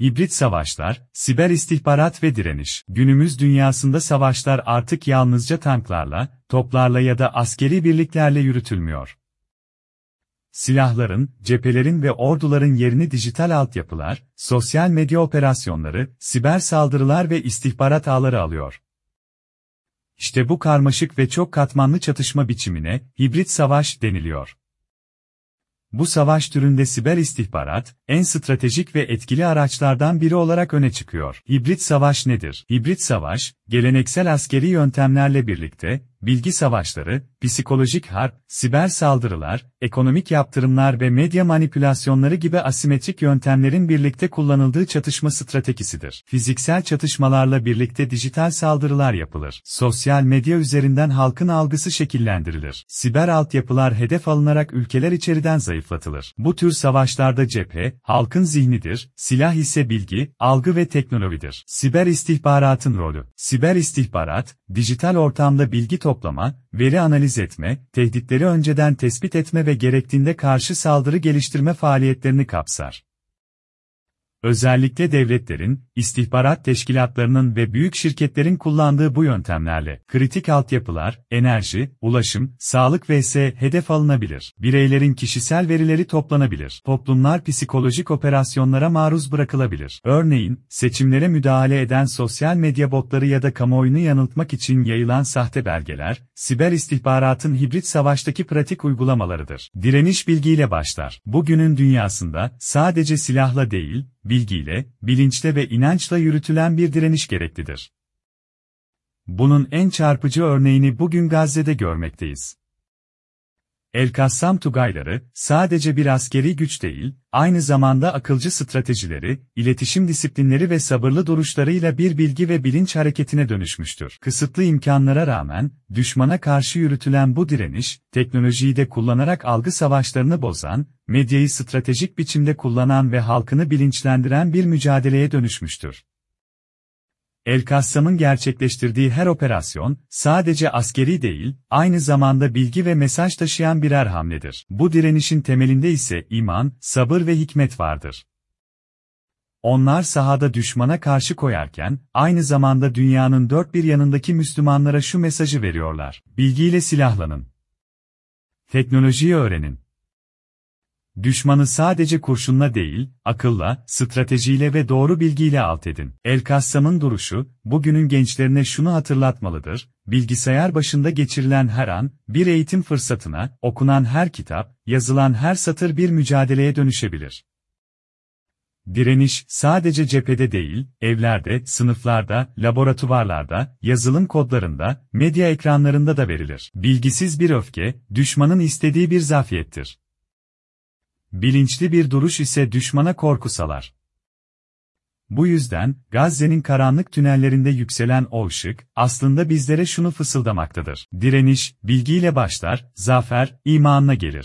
Hibrit savaşlar, siber istihbarat ve direniş. Günümüz dünyasında savaşlar artık yalnızca tanklarla, toplarla ya da askeri birliklerle yürütülmüyor. Silahların, cephelerin ve orduların yerini dijital altyapılar, sosyal medya operasyonları, siber saldırılar ve istihbarat ağları alıyor. İşte bu karmaşık ve çok katmanlı çatışma biçimine hibrit savaş deniliyor. Bu savaş türünde siber istihbarat, en stratejik ve etkili araçlardan biri olarak öne çıkıyor. Hibrit savaş nedir? Hibrit savaş, geleneksel askeri yöntemlerle birlikte, bilgi savaşları, psikolojik harp, siber saldırılar, ekonomik yaptırımlar ve medya manipülasyonları gibi asimetrik yöntemlerin birlikte kullanıldığı çatışma stratejisidir. Fiziksel çatışmalarla birlikte dijital saldırılar yapılır. Sosyal medya üzerinden halkın algısı şekillendirilir. Siber altyapılar hedef alınarak ülkeler içeriden zayıflatılır. Bu tür savaşlarda cephe, halkın zihnidir, silah ise bilgi, algı ve teknolojidir. Siber istihbaratın rolü. Siber istihbarat, dijital ortamda bilgi toplama, veri analiz etme, tehditleri önceden tespit etme ve gerektiğinde karşı saldırı geliştirme faaliyetlerini kapsar. Özellikle devletlerin, istihbarat teşkilatlarının ve büyük şirketlerin kullandığı bu yöntemlerle kritik altyapılar, enerji, ulaşım, sağlık vs. hedef alınabilir. Bireylerin kişisel verileri toplanabilir. Toplumlar psikolojik operasyonlara maruz bırakılabilir. Örneğin, seçimlere müdahale eden sosyal medya botları ya da kamuoyunu yanıltmak için yayılan sahte belgeler, siber istihbaratın hibrit savaştaki pratik uygulamalarıdır. Direniş bilgiyle başlar. Bugünün dünyasında sadece silahla değil, bilgiyle, bilinçle ve inançla yürütülen bir direniş gereklidir. Bunun en çarpıcı örneğini bugün Gazze'de görmekteyiz. El-Kassam Tugayları, sadece bir askeri güç değil, aynı zamanda akılcı stratejileri, iletişim disiplinleri ve sabırlı duruşlarıyla bir bilgi ve bilinç hareketine dönüşmüştür. Kısıtlı imkanlara rağmen, düşmana karşı yürütülen bu direniş, teknolojiyi de kullanarak algı savaşlarını bozan, medyayı stratejik biçimde kullanan ve halkını bilinçlendiren bir mücadeleye dönüşmüştür. El-Kassam'ın gerçekleştirdiği her operasyon, sadece askeri değil, aynı zamanda bilgi ve mesaj taşıyan birer hamledir. Bu direnişin temelinde ise iman, sabır ve hikmet vardır. Onlar sahada düşmana karşı koyarken, aynı zamanda dünyanın dört bir yanındaki Müslümanlara şu mesajı veriyorlar. Bilgiyle silahlanın. Teknolojiyi öğrenin. Düşmanı sadece kurşunla değil, akılla, stratejiyle ve doğru bilgiyle alt edin. El-Kassam'ın duruşu, bugünün gençlerine şunu hatırlatmalıdır, bilgisayar başında geçirilen her an, bir eğitim fırsatına, okunan her kitap, yazılan her satır bir mücadeleye dönüşebilir. Direniş, sadece cephede değil, evlerde, sınıflarda, laboratuvarlarda, yazılım kodlarında, medya ekranlarında da verilir. Bilgisiz bir öfke, düşmanın istediği bir zafiyettir. Bilinçli bir duruş ise düşmana korku salar. Bu yüzden, Gazze'nin karanlık tünellerinde yükselen o ışık, aslında bizlere şunu fısıldamaktadır. Direniş, bilgiyle başlar, zafer, imanla gelir.